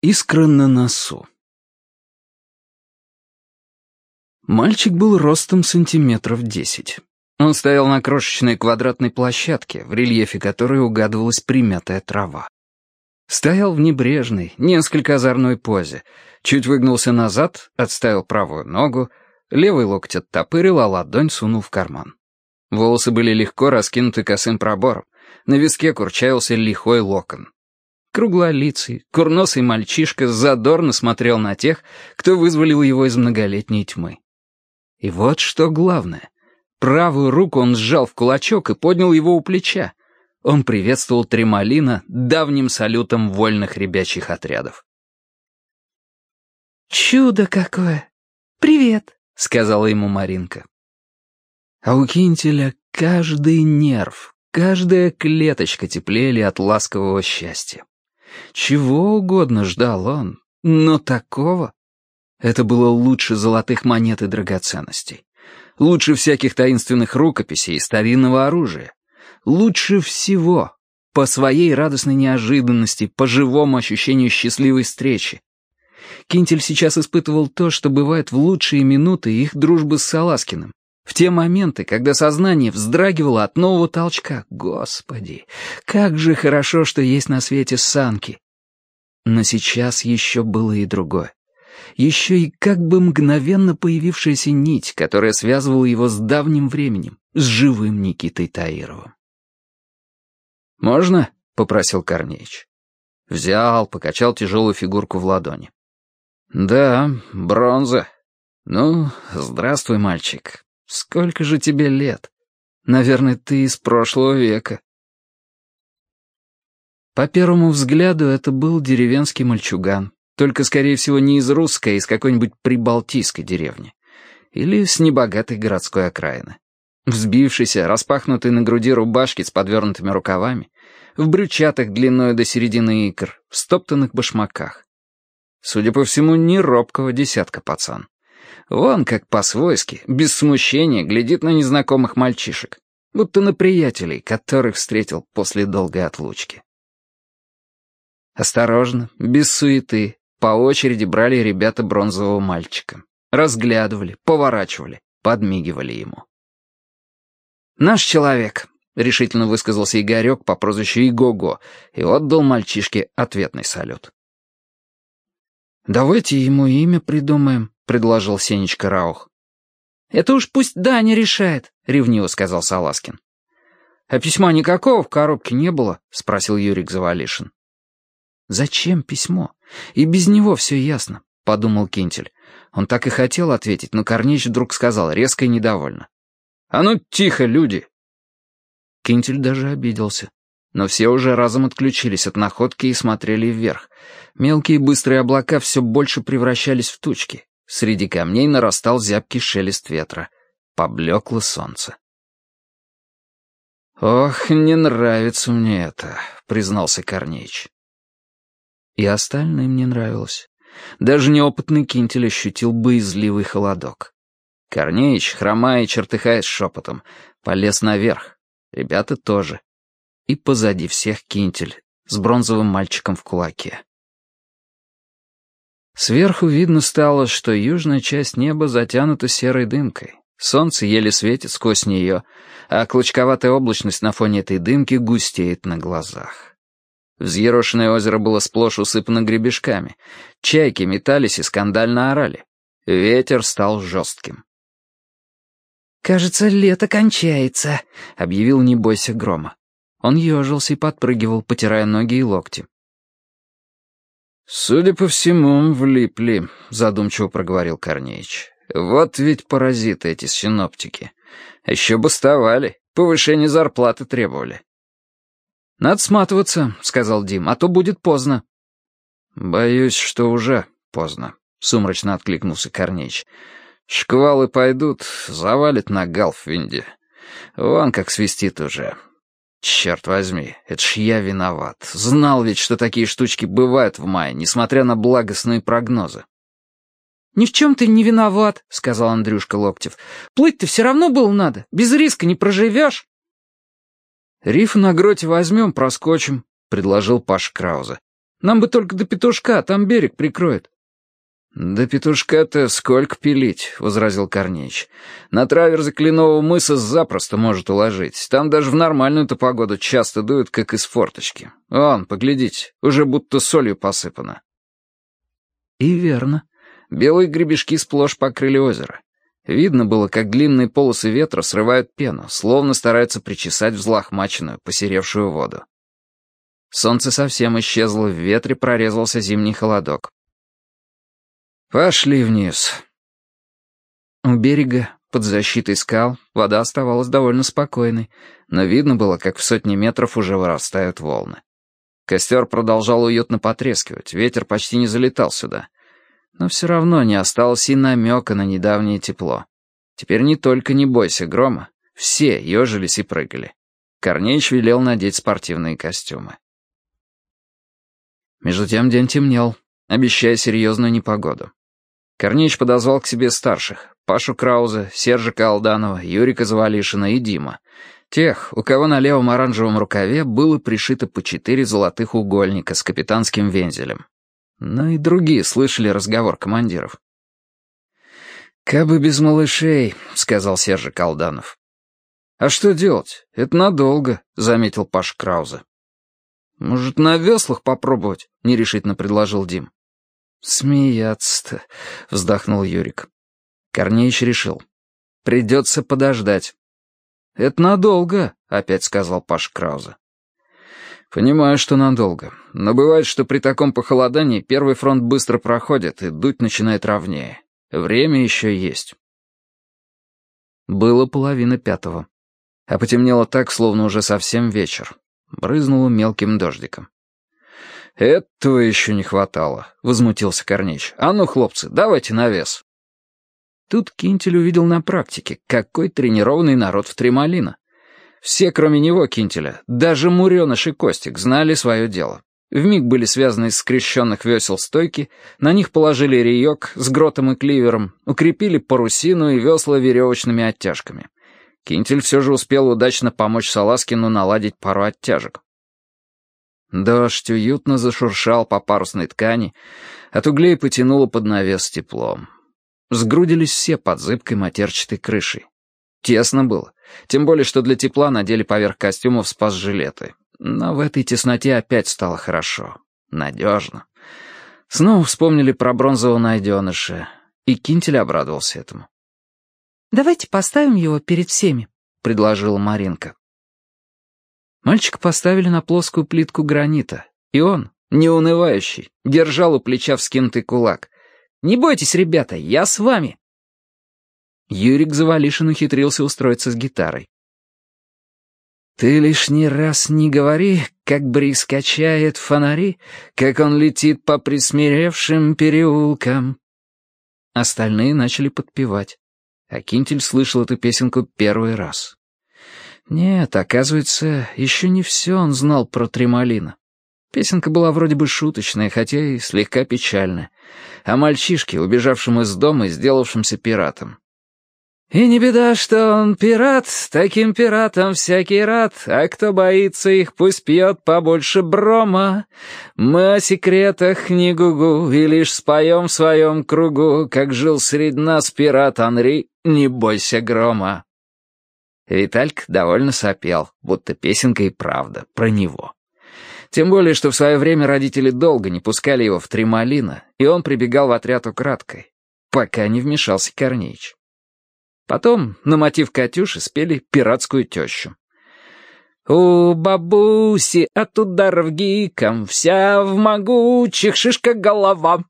Искра на носу. Мальчик был ростом сантиметров десять. Он стоял на крошечной квадратной площадке, в рельефе которой угадывалась примятая трава. Стоял в небрежной, несколько озорной позе, чуть выгнулся назад, отставил правую ногу, левый локоть оттопырил, а ладонь сунул в карман. Волосы были легко раскинуты косым пробором, на виске курчавился лихой локон. Круглолицый, курносый мальчишка задорно смотрел на тех, кто вызволил его из многолетней тьмы. И вот что главное. Правую руку он сжал в кулачок и поднял его у плеча. Он приветствовал Тремолина давним салютом вольных ребячьих отрядов. «Чудо какое! Привет!» — сказала ему Маринка. А у Кинтеля каждый нерв, каждая клеточка теплели от ласкового счастья. Чего угодно ждал он, но такого... Это было лучше золотых монет и драгоценностей. Лучше всяких таинственных рукописей и старинного оружия. Лучше всего. По своей радостной неожиданности, по живому ощущению счастливой встречи. Кинтель сейчас испытывал то, что бывает в лучшие минуты их дружбы с Саласкиным. В те моменты, когда сознание вздрагивало от нового толчка. Господи, как же хорошо, что есть на свете санки. Но сейчас еще было и другое. Еще и как бы мгновенно появившаяся нить, которая связывала его с давним временем, с живым Никитой Таировым. «Можно?» — попросил Корнеич. Взял, покачал тяжелую фигурку в ладони. «Да, бронза. Ну, здравствуй, мальчик. Сколько же тебе лет? Наверное, ты из прошлого века. По первому взгляду это был деревенский мальчуган, только, скорее всего, не из русской, а из какой-нибудь прибалтийской деревни. Или с небогатой городской окраины. Взбившийся, распахнутый на груди рубашки с подвернутыми рукавами, в брючатах длиной до середины икр, в стоптанных башмаках. Судя по всему, не робкого десятка пацан. Вон как по-свойски, без смущения, глядит на незнакомых мальчишек, будто на приятелей, которых встретил после долгой отлучки. Осторожно, без суеты, по очереди брали ребята бронзового мальчика. Разглядывали, поворачивали, подмигивали ему. «Наш человек», — решительно высказался Игорек по прозвищу Игого и отдал мальчишке ответный салют. «Давайте ему имя придумаем», предложил Сенечка Раух. «Это уж пусть Даня решает», — ревниво сказал Саласкин. «А письма никакого в коробке не было?» — спросил Юрик Завалишин. «Зачем письмо? И без него все ясно», — подумал Кинтель. Он так и хотел ответить, но Корнеич вдруг сказал резко и недовольно. «А ну тихо, люди!» Кинтель даже обиделся. Но все уже разом отключились от находки и смотрели вверх. Мелкие быстрые облака все больше превращались в тучки. Среди камней нарастал зябкий шелест ветра. Поблекло солнце. «Ох, не нравится мне это», — признался Корнеич. И остальным не нравилось. Даже неопытный кинтель ощутил боязливый холодок. Корнеич, хромая и чертыхаясь шепотом, полез наверх. Ребята тоже. И позади всех кинтель с бронзовым мальчиком в кулаке. Сверху видно стало, что южная часть неба затянута серой дымкой. Солнце еле светит сквозь нее, а клочковатая облачность на фоне этой дымки густеет на глазах. Взъерошенное озеро было сплошь усыпано гребешками. Чайки метались и скандально орали. Ветер стал жестким. «Кажется, лето кончается», — объявил «Не бойся грома». Он ежился и подпрыгивал, потирая ноги и локти. «Судя по всему, влипли», — задумчиво проговорил Корнеич. «Вот ведь паразиты эти синоптики. Еще бастовали, повышение зарплаты требовали». «Надо сматываться», — сказал Дим, — «а то будет поздно». «Боюсь, что уже поздно», — сумрачно откликнулся Корнеич. «Шквалы пойдут, завалит на Галфвинде. Вон как свистит уже. Черт возьми, это ж я виноват. Знал ведь, что такие штучки бывают в мае, несмотря на благостные прогнозы. «Ни в чем ты не виноват», — сказал Андрюшка Локтев. «Плыть-то все равно было надо. Без риска не проживешь». «Риф на гроте возьмем, проскочим», — предложил Паш Крауза. Нам бы только до петушка, там берег прикроет». «Да петушка-то сколько пилить», — возразил Корнеич. «На траверзе Кленового мыса запросто может уложить. Там даже в нормальную-то погоду часто дует, как из форточки. Вон, поглядите, уже будто солью посыпано». И верно. Белые гребешки сплошь покрыли озеро. Видно было, как длинные полосы ветра срывают пену, словно стараются причесать взлохмаченную, посеревшую воду. Солнце совсем исчезло, в ветре прорезался зимний холодок. «Пошли вниз». У берега, под защитой скал, вода оставалась довольно спокойной, но видно было, как в сотни метров уже вырастают волны. Костер продолжал уютно потрескивать, ветер почти не залетал сюда. Но все равно не осталось и намека на недавнее тепло. Теперь не только «не бойся грома», все ежились и прыгали. Корнеич велел надеть спортивные костюмы. Между тем день темнел, обещая серьезную непогоду. Корнеич подозвал к себе старших — Пашу Крауза, Сержика Алданова, Юрика Завалишина и Дима. Тех, у кого на левом оранжевом рукаве было пришито по четыре золотых угольника с капитанским вензелем. Но и другие слышали разговор командиров. «Кабы без малышей», — сказал Сержик Алданов. «А что делать? Это надолго», — заметил Паш Крауза. «Может, на веслах попробовать?» — нерешительно предложил Дим. «Смеяться-то», — вздохнул Юрик. Корнеич решил. «Придется подождать». «Это надолго», — опять сказал Паш Крауза. «Понимаю, что надолго. Но бывает, что при таком похолодании первый фронт быстро проходит, и дуть начинает ровнее. Время еще есть». Было половина пятого. А потемнело так, словно уже совсем вечер. Брызнуло мелким дождиком. «Этого еще не хватало», — возмутился Корнеич. «А ну, хлопцы, давайте на вес». Тут Кинтель увидел на практике, какой тренированный народ в Тремолино. Все, кроме него, Кинтеля, даже Муреныш и Костик, знали свое дело. Вмиг были связаны из скрещенных весел стойки, на них положили реек с гротом и кливером, укрепили парусину и весла веревочными оттяжками. Кинтель все же успел удачно помочь Саласкину наладить пару оттяжек. Дождь уютно зашуршал по парусной ткани, от углей потянуло под навес теплом. Сгрудились все под зыбкой матерчатой крышей. Тесно было, тем более, что для тепла надели поверх костюмов спас-жилеты. Но в этой тесноте опять стало хорошо, надежно. Снова вспомнили про бронзового найденыша, и Кинтель обрадовался этому. «Давайте поставим его перед всеми», — предложила Маринка. Мальчика поставили на плоскую плитку гранита, и он, неунывающий, держал у плеча вскинутый кулак. «Не бойтесь, ребята, я с вами!» Юрик Завалишин ухитрился устроиться с гитарой. «Ты лишний раз не говори, как бриз качает фонари, как он летит по присмиревшим переулкам». Остальные начали подпевать, а Кинтель слышал эту песенку первый раз. Нет, оказывается, еще не все он знал про Тремолина. Песенка была вроде бы шуточная, хотя и слегка печальная. О мальчишке, убежавшем из дома и сделавшемся пиратом. «И не беда, что он пират, таким пиратом всякий рад, а кто боится их, пусть пьет побольше брома. Мы о секретах не гугу и лишь споем в своем кругу, как жил среди нас пират Анри, не бойся грома». Витальк довольно сопел, будто песенка и правда про него. Тем более, что в свое время родители долго не пускали его в Тремолино, и он прибегал в отряд украдкой, пока не вмешался Корнеич. Потом на мотив Катюши спели «Пиратскую тещу». «У бабуси от ударов гиком вся в могучих шишка голова».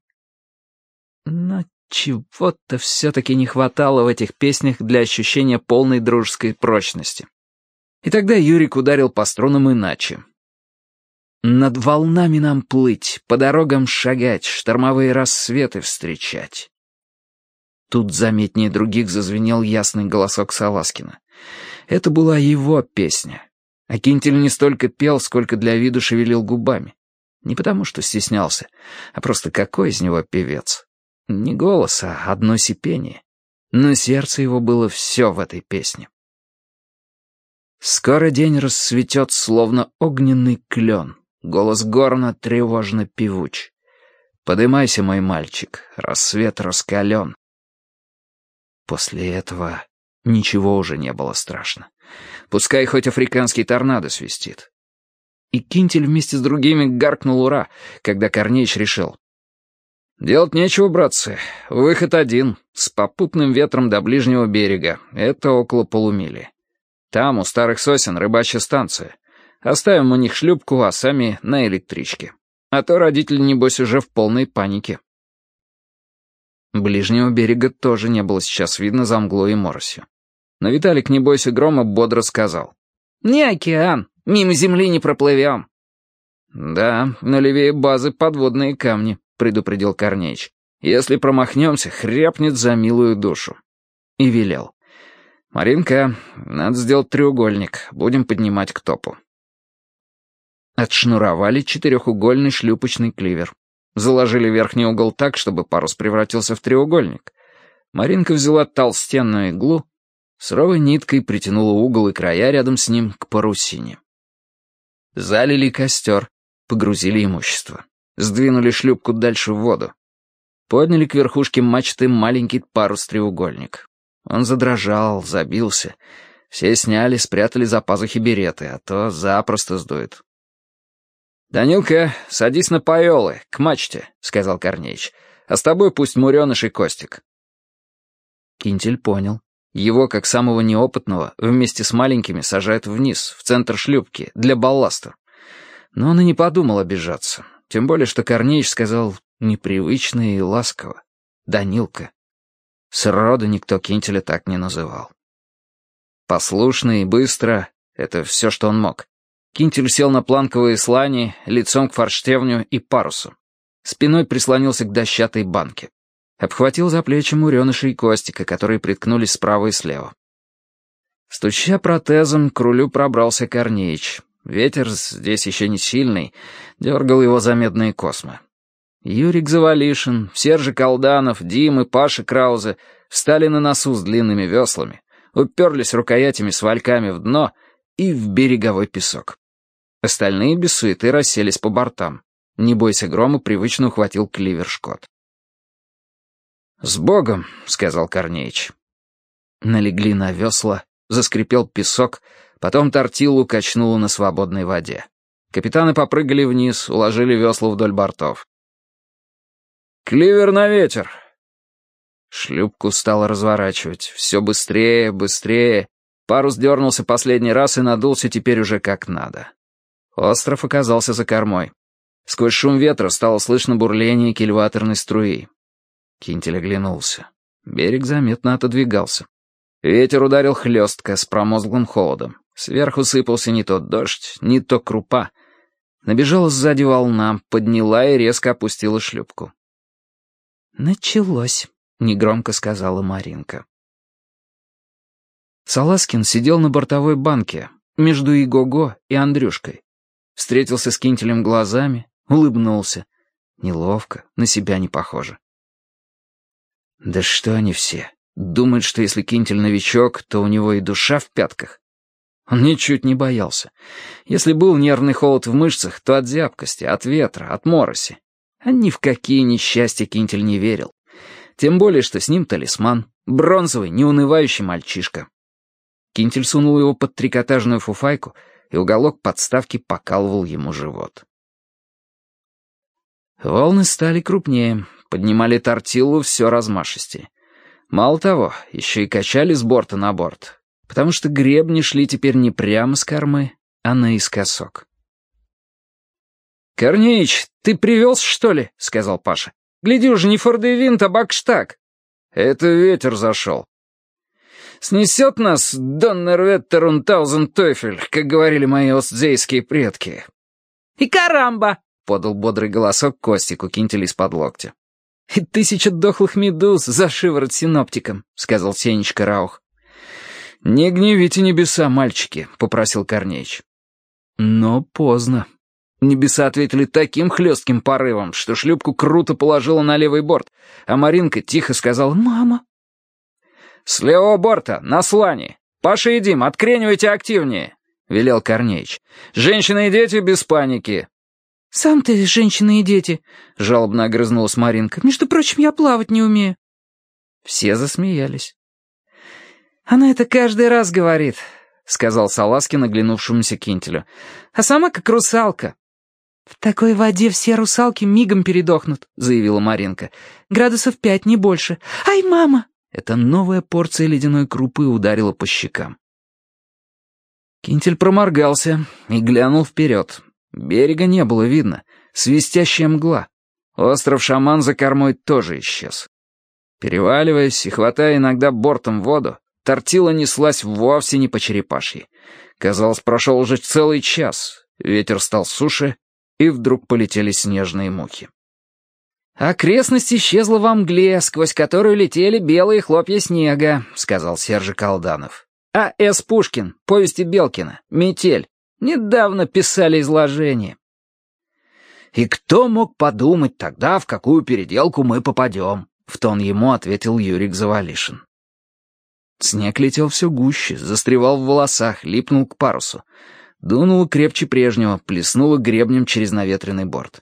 Но чего-то все-таки не хватало в этих песнях для ощущения полной дружеской прочности. И тогда Юрик ударил по струнам иначе. «Над волнами нам плыть, по дорогам шагать, штормовые рассветы встречать». Тут заметнее других зазвенел ясный голосок Саласкина. Это была его песня. А Кинтель не столько пел, сколько для виду шевелил губами. Не потому, что стеснялся, а просто какой из него певец. Не голос, а одно сипение. Но сердце его было все в этой песне. Скоро день расцветет, словно огненный клен. Голос горна тревожно певуч. «Подымайся, мой мальчик, рассвет раскален». После этого ничего уже не было страшно. Пускай хоть африканский торнадо свистит. И Кинтель вместе с другими гаркнул «Ура!», когда Корнеич решил. «Делать нечего, братцы. Выход один, с попутным ветром до ближнего берега. Это около полумили. Там, у старых сосен, рыбачья станция. Оставим у них шлюпку, а сами на электричке. А то родители, небось, уже в полной панике». Ближнего берега тоже не было сейчас видно за мглой и моросью. Но Виталик, не бойся грома, бодро сказал. «Не океан, мимо земли не проплывем». «Да, на левее базы подводные камни», — предупредил Корнеич. «Если промахнемся, хряпнет за милую душу». И велел. «Маринка, надо сделать треугольник, будем поднимать к топу». Отшнуровали четырехугольный шлюпочный кливер. Заложили верхний угол так, чтобы парус превратился в треугольник. Маринка взяла толстенную иглу, суровой ниткой притянула угол и края рядом с ним к парусине. Залили костер, погрузили имущество. Сдвинули шлюпку дальше в воду. Подняли к верхушке мачты маленький парус-треугольник. Он задрожал, забился. Все сняли, спрятали за пазухи береты, а то запросто сдует. «Данилка, садись на поелы, к мачте», — сказал Корнеич. «А с тобой пусть Муреныш и Костик». Кинтель понял. Его, как самого неопытного, вместе с маленькими сажают вниз, в центр шлюпки, для балласта. Но он и не подумал обижаться. Тем более, что Корнеич сказал непривычно и ласково. «Данилка». Сроду никто Кинтеля так не называл. Послушно и быстро — это все, что он мог. Кинтель сел на планковые слани, лицом к форштевню и парусу. Спиной прислонился к дощатой банке. Обхватил за плечи Муреныша и Костика, которые приткнулись справа и слева. Стуча протезом, к рулю пробрался Корнеич. Ветер, здесь еще не сильный, дергал его за медные космы. Юрик Завалишин, Сержи Колданов, Дим и Паша Краузе встали на носу с длинными веслами, уперлись рукоятями с вальками в дно и в береговой песок. Остальные без суеты расселись по бортам. Не бойся грома, привычно ухватил кливер Шкот. «С Богом!» — сказал Корнеич. Налегли на весла, заскрипел песок, потом тортилу качнуло на свободной воде. Капитаны попрыгали вниз, уложили весла вдоль бортов. «Кливер на ветер!» Шлюпку стало разворачивать. Все быстрее, быстрее. Парус дернулся последний раз и надулся теперь уже как надо. Остров оказался за кормой. Сквозь шум ветра стало слышно бурление кильваторной струи. Кинтель оглянулся. Берег заметно отодвигался. Ветер ударил хлестко, с промозглым холодом. Сверху сыпался не то дождь, не то крупа. Набежала сзади волна, подняла и резко опустила шлюпку. «Началось», — негромко сказала Маринка. Саласкин сидел на бортовой банке, между Игого и Андрюшкой. Встретился с Кинтелем глазами, улыбнулся. Неловко, на себя не похоже. Да что они все? Думают, что если Кинтель новичок, то у него и душа в пятках. Он ничуть не боялся. Если был нервный холод в мышцах, то от зябкости, от ветра, от мороси. А ни в какие несчастья Кинтель не верил. Тем более, что с ним талисман. Бронзовый, неунывающий мальчишка. Кинтель сунул его под трикотажную фуфайку — и уголок подставки покалывал ему живот. Волны стали крупнее, поднимали тортилу все размашистее. Мало того, еще и качали с борта на борт, потому что гребни шли теперь не прямо с кормы, а наискосок. «Корнеич, ты привез, что ли?» — сказал Паша. «Гляди уже не фордевинт, а бакштаг». «Это ветер зашел», Снесет нас Доннерветтер und Таузен-Тойфель, как говорили мои остзейские предки. «И карамба!» — подал бодрый голосок Костику Кинтель из-под локтя. «И тысяча дохлых медуз за шиворот синоптиком», — сказал Сенечка Раух. «Не гневите небеса, мальчики», — попросил Корнеич. Но поздно. Небеса ответили таким хлестким порывом, что шлюпку круто положила на левый борт, а Маринка тихо сказала «Мама». «С левого борта, на слане! Паша и Дим, откренивайте активнее!» — велел Корнеич. «Женщины и дети без паники. «Сам ты, женщины и дети», — жалобно огрызнулась Маринка. «Между прочим, я плавать не умею». Все засмеялись. «Она это каждый раз говорит», — сказал Саласкин, оглянувшемуся Кинтелю. «А сама как русалка». «В такой воде все русалки мигом передохнут», — заявила Маринка. «Градусов пять, не больше. Ай, мама!» Эта новая порция ледяной крупы ударила по щекам. Кинтель проморгался и глянул вперед. Берега не было видно. Свистящая мгла. Остров Шаман за кормой тоже исчез. Переваливаясь и хватая иногда бортом воду, тортила неслась вовсе не по черепашьи. Казалось, прошел уже целый час. Ветер стал суше, и вдруг полетели снежные мухи. «Окрестность исчезла во мгле, сквозь которую летели белые хлопья снега», — сказал Сержик Колданов. «А. С. Пушкин, повести Белкина, «Метель». Недавно писали изложение». «И кто мог подумать тогда, в какую переделку мы попадем?» — в тон ему ответил Юрик Завалишин. Снег летел все гуще, застревал в волосах, липнул к парусу. Дунуло крепче прежнего, плеснуло гребнем через наветренный борт.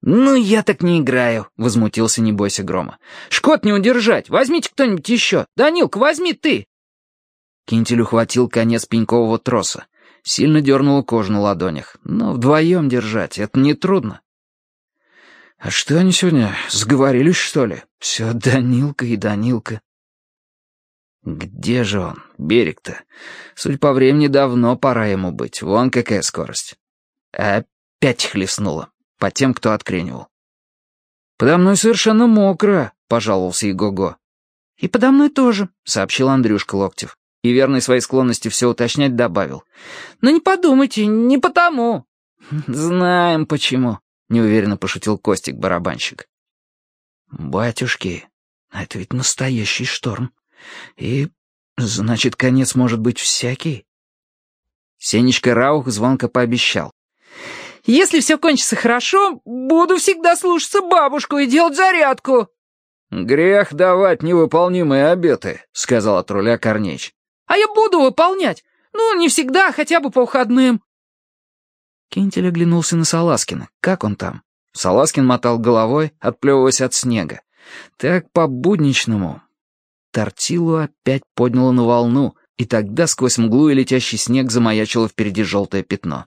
«Ну, я так не играю», — возмутился «Не бойся грома». «Шкот не удержать, возьмите кто-нибудь еще. Данилка, возьми ты». Кинтель ухватил конец пенькового троса. Сильно дернула кожу на ладонях. Но вдвоем держать — это нетрудно. «А что они сегодня, сговорились, что ли? Все Данилка и Данилка». «Где же он, берег-то? Судя по времени, давно пора ему быть. Вон какая скорость». Опять хлестнула по тем, кто откренивал. «Подо мной совершенно мокро», — пожаловался Игого. «И подо мной тоже», — сообщил Андрюшка Локтев. И верной своей склонности все уточнять добавил. «Но не подумайте, не потому». «Знаем почему», — неуверенно пошутил Костик-барабанщик. «Батюшки, это ведь настоящий шторм. И, значит, конец может быть всякий?» Сенечка Раух звонко пообещал. Если все кончится хорошо, буду всегда слушаться бабушку и делать зарядку». «Грех давать невыполнимые обеты», — сказал от руля Корнеич. «А я буду выполнять. Ну, не всегда, хотя бы по выходным». Кентель оглянулся на Саласкина. Как он там? Саласкин мотал головой, отплевываясь от снега. Так по-будничному. Тортилу опять подняло на волну, и тогда сквозь мглу и летящий снег замаячило впереди желтое пятно.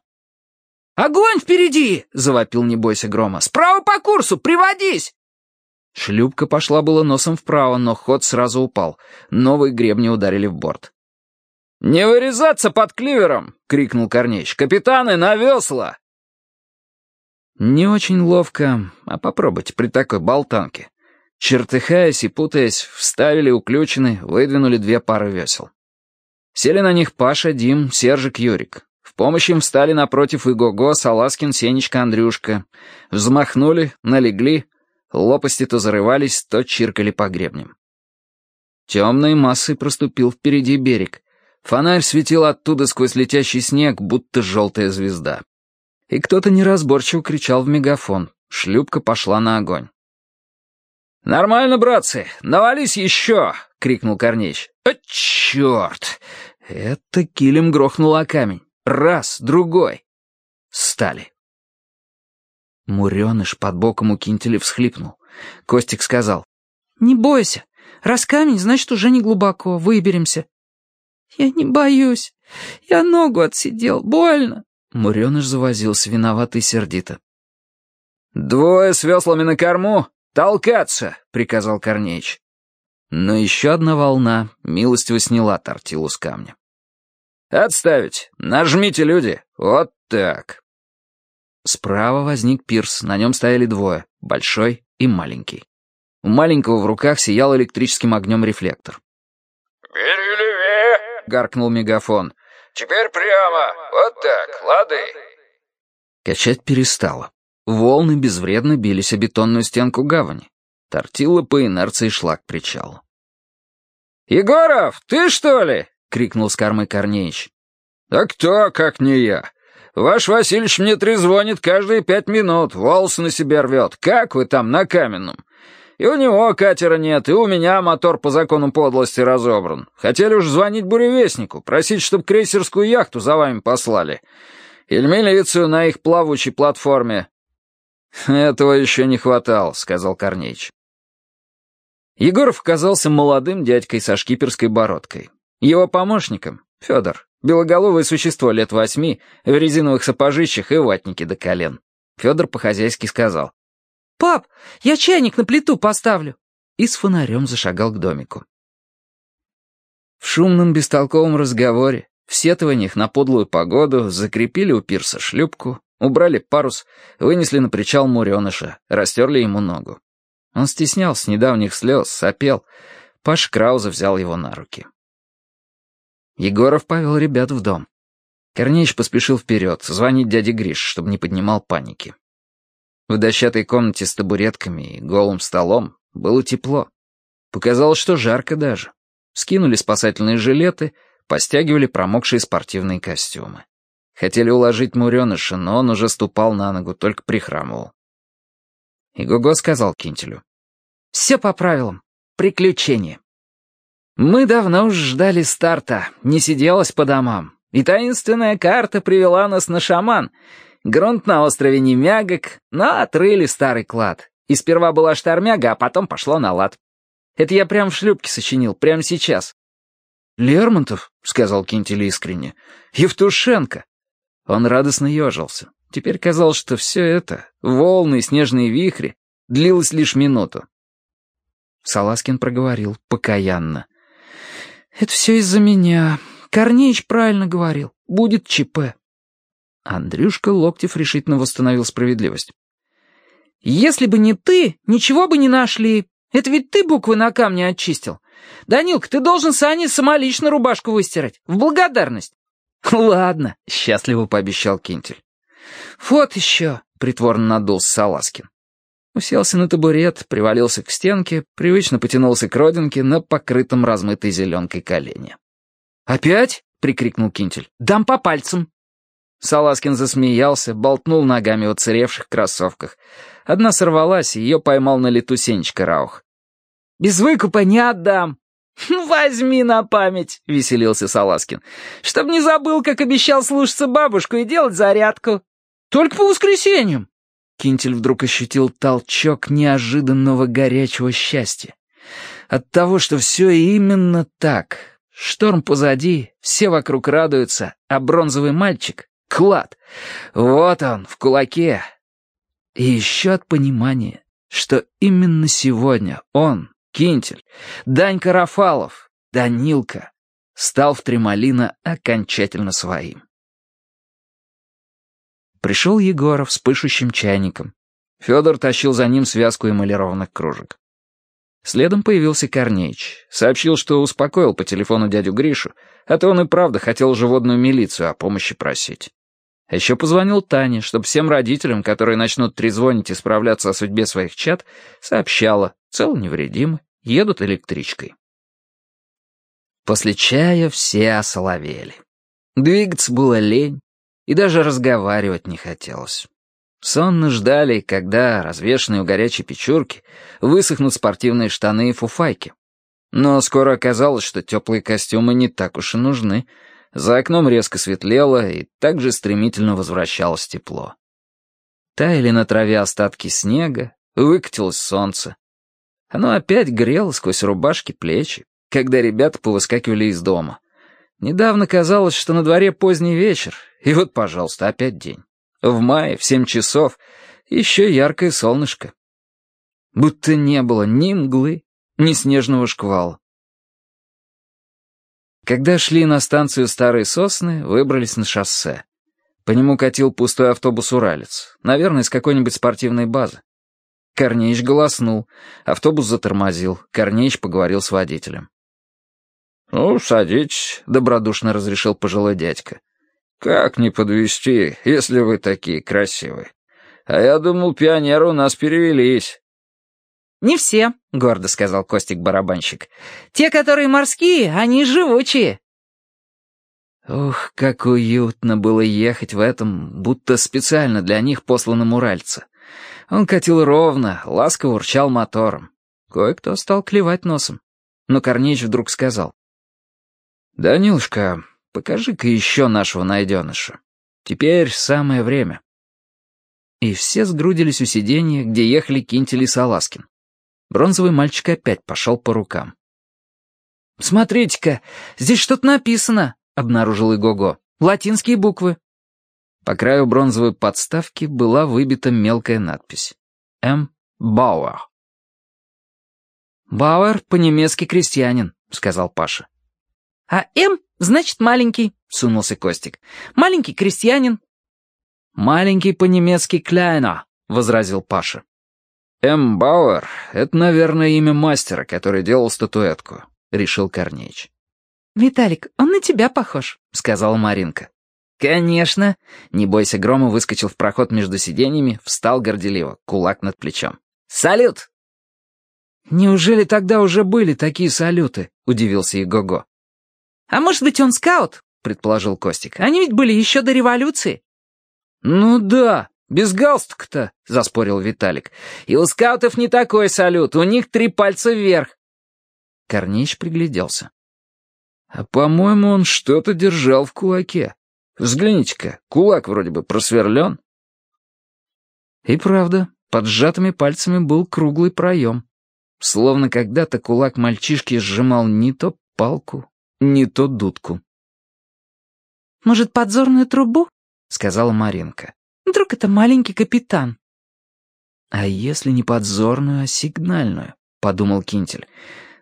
«Огонь впереди!» — завопил «Не бойся грома». «Справа по курсу! Приводись!» Шлюпка пошла было носом вправо, но ход сразу упал. Новые гребни ударили в борт. «Не вырезаться под кливером!» — крикнул Корнеич. «Капитаны, на весла!» Не очень ловко, а попробуйте при такой болтанке. Чертыхаясь и путаясь, вставили уключены, выдвинули две пары весел. Сели на них Паша, Дим, Сержик, Юрик. В помощь им встали напротив Игого, Саласкин, Сенечка, Андрюшка. Взмахнули, налегли. Лопасти то зарывались, то чиркали по гребням. Темной массой проступил впереди берег. Фонарь светил оттуда сквозь летящий снег, будто желтая звезда. И кто-то неразборчиво кричал в мегафон. Шлюпка пошла на огонь. «Нормально, братцы, навались еще!» — крикнул Корнеич. «О, черт!» Это килем грохнул о камень. Раз, другой. Стали. Муреныш под боком у Кинтеля всхлипнул. Костик сказал. «Не бойся. Раз камень, значит, уже не глубоко. Выберемся». «Я не боюсь. Я ногу отсидел. Больно». Муреныш завозился, виноватый и сердито. «Двое с веслами на корму. Толкаться!» — приказал Корнеич. Но еще одна волна милостиво сняла тортилу с камня. «Отставить! Нажмите, люди! Вот так!» Справа возник пирс, на нем стояли двое, большой и маленький. У маленького в руках сиял электрическим огнем рефлектор. «Бери левее!» — гаркнул мегафон. «Теперь прямо! Вот так, лады!» Качать перестало. Волны безвредно бились о бетонную стенку гавани. Тортила по инерции шла к причалу. «Егоров, ты что ли?» — крикнул с кормы Корнеич. «А кто, как не я? Ваш Васильевич мне трезвонит каждые пять минут, волосы на себе рвет. Как вы там, на каменном? И у него катера нет, и у меня мотор по закону подлости разобран. Хотели уж звонить буревестнику, просить, чтобы крейсерскую яхту за вами послали. Или милицию на их плавучей платформе?» «Этого еще не хватало», — сказал Корнеич. Егоров оказался молодым дядькой со шкиперской бородкой. Его помощником — Федор, белоголовое существо лет восьми, в резиновых сапожищах и ватнике до колен. Федор по-хозяйски сказал. «Пап, я чайник на плиту поставлю!» И с фонарем зашагал к домику. В шумном бестолковом разговоре, в сетованиях на подлую погоду, закрепили у пирса шлюпку, убрали парус, вынесли на причал муреныша, растерли ему ногу. Он стеснялся недавних слез, сопел. Паш Крауза взял его на руки. Егоров повел ребят в дом. Корнеич поспешил вперед, звонить дяде Гриш, чтобы не поднимал паники. В дощатой комнате с табуретками и голым столом было тепло. Показалось, что жарко даже. Скинули спасательные жилеты, постягивали промокшие спортивные костюмы. Хотели уложить Муреныша, но он уже ступал на ногу, только прихрамывал. И Гого сказал Кинтелю. «Все по правилам. Приключения. Мы давно уж ждали старта, не сиделось по домам. И таинственная карта привела нас на шаман. Грунт на острове не мягок, но отрыли старый клад. И сперва была штормяга, а потом пошло на лад. Это я прям в шлюпке сочинил, прямо сейчас. «Лермонтов», — сказал Кинтель искренне, — «Евтушенко». Он радостно ежился. Теперь казалось, что все это, волны и снежные вихри, длилось лишь минуту. Саласкин проговорил покаянно. «Это все из-за меня. Корнеич правильно говорил. Будет ЧП». Андрюшка Локтев решительно восстановил справедливость. «Если бы не ты, ничего бы не нашли. Это ведь ты буквы на камне очистил. Данилка, ты должен Сане самолично рубашку выстирать. В благодарность». «Ладно», — счастливо пообещал Кинтель. «Вот еще», — притворно надулся Саласкин. Уселся на табурет, привалился к стенке, привычно потянулся к родинке на покрытом размытой зеленкой колене. «Опять?» — прикрикнул Кинтель. «Дам по пальцам!» Саласкин засмеялся, болтнул ногами в оцаревших кроссовках. Одна сорвалась, и ее поймал на лету Сенечка Раух. «Без выкупа не отдам!» «Возьми на память!» — веселился Саласкин. «Чтоб не забыл, как обещал слушаться бабушку и делать зарядку!» «Только по воскресеньям!» Кинтель вдруг ощутил толчок неожиданного горячего счастья. От того, что все именно так. Шторм позади, все вокруг радуются, а бронзовый мальчик — клад. Вот он, в кулаке. И еще от понимания, что именно сегодня он, Кинтель, Данька Рафалов, Данилка, стал в Тремолино окончательно своим. Пришел Егоров с пышущим чайником. Федор тащил за ним связку эмалированных кружек. Следом появился Корнеич. Сообщил, что успокоил по телефону дядю Гришу, а то он и правда хотел животную милицию о помощи просить. А еще позвонил Тане, чтобы всем родителям, которые начнут трезвонить и справляться о судьбе своих чад, сообщала, цел невредимы, едут электричкой. После чая все осоловели. Двигаться было лень, и даже разговаривать не хотелось. Сонно ждали, когда, развешанные у горячей печурки, высохнут спортивные штаны и фуфайки. Но скоро оказалось, что теплые костюмы не так уж и нужны. За окном резко светлело, и так же стремительно возвращалось тепло. Таяли на траве остатки снега, выкатилось солнце. Оно опять грело сквозь рубашки плечи, когда ребята повыскакивали из дома. Недавно казалось, что на дворе поздний вечер, и вот, пожалуйста, опять день. В мае, в семь часов, еще яркое солнышко. Будто не было ни мглы, ни снежного шквала. Когда шли на станцию Старые Сосны, выбрались на шоссе. По нему катил пустой автобус-уралец, наверное, из какой-нибудь спортивной базы. Корнеич голоснул, автобус затормозил, Корнеич поговорил с водителем. «Ну, садитесь», — добродушно разрешил пожилой дядька. «Как не подвести, если вы такие красивые? А я думал, пионеры у нас перевелись». «Не все», — гордо сказал Костик-барабанщик. «Те, которые морские, они живучие». Ух, как уютно было ехать в этом, будто специально для них посланном уральце. Он катил ровно, ласково урчал мотором. Кое-кто стал клевать носом. Но Корнеич вдруг сказал. «Данилушка, покажи-ка еще нашего найденыша». Теперь самое время. И все сгрудились у сиденья, где ехали Кинтель и Саласкин. Бронзовый мальчик опять пошел по рукам. «Смотрите-ка, здесь что-то написано», — обнаружил Игого. «Латинские буквы». По краю бронзовой подставки была выбита мелкая надпись. «М. Бауэр». «Бауэр по-немецки крестьянин», — сказал Паша. «А М значит маленький», — сунулся Костик. «Маленький крестьянин». «Маленький по-немецки кляйна», — возразил Паша. «М. Бауэр — это, наверное, имя мастера, который делал статуэтку», — решил Корнеич. «Виталик, он на тебя похож», — сказала Маринка. «Конечно!» Не бойся грома выскочил в проход между сиденьями, встал горделиво, кулак над плечом. «Салют!» «Неужели тогда уже были такие салюты?» — удивился Игого. «А может быть, он скаут?» — предположил Костик. «Они ведь были еще до революции». «Ну да, без галстука-то», — заспорил Виталик. «И у скаутов не такой салют, у них три пальца вверх». Корнеич пригляделся. «А, по-моему, он что-то держал в кулаке. Взгляните-ка, кулак вроде бы просверлен». И правда, под сжатыми пальцами был круглый проем. Словно когда-то кулак мальчишки сжимал не то палку, не то дудку. «Может, подзорную трубу?» — сказала Маринка. «Вдруг это маленький капитан?» «А если не подзорную, а сигнальную?» — подумал Кинтель.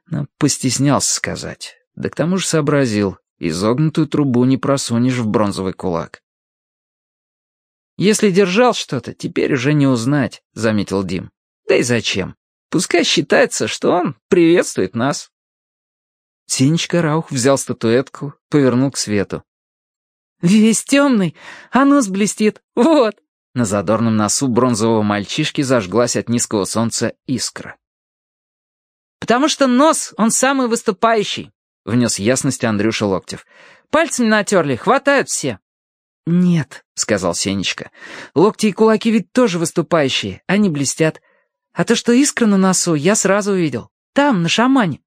Но постеснялся сказать. Да к тому же сообразил, изогнутую трубу не просунешь в бронзовый кулак. «Если держал что-то, теперь уже не узнать», — заметил Дим. «Да и зачем? Пускай считается, что он приветствует нас». Синечка Раух взял статуэтку, повернул к свету. «Весь темный, а нос блестит. Вот!» На задорном носу бронзового мальчишки зажглась от низкого солнца искра. «Потому что нос, он самый выступающий», — внес ясность Андрюша Локтев. «Пальцами натерли, хватают все». «Нет», — сказал Сенечка. «Локти и кулаки ведь тоже выступающие, они блестят. А то, что искра на носу, я сразу увидел. Там, на шамане».